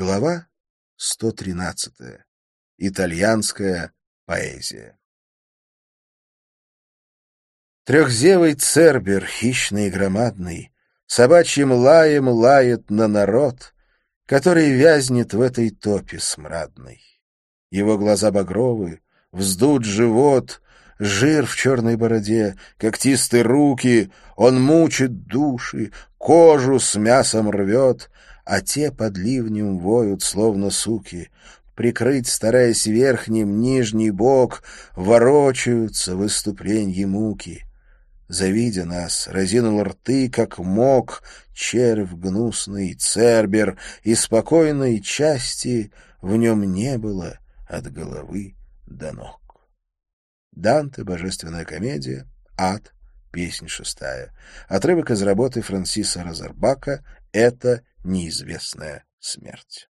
Глава 113. Итальянская поэзия. Трехзевый цербер, хищный и громадный, собачьим лаем лает на народ, который вязнет в этой топе смрадной. Его глаза багровы, вздут живот, жир в черной бороде, когтистые руки, он мучит души, кожу с мясом рвет — а те под ливнем воют, словно суки. Прикрыть, стараясь верхним, нижний бок, ворочаются выступленье муки. Завидя нас, разинул рты, как мог, червь гнусный, цербер, и спокойной части в нем не было от головы до ног. Данте, Божественная комедия, Ад, песня шестая. Отрывок из работы Франсиса Розарбака «Это неизвестная смерть.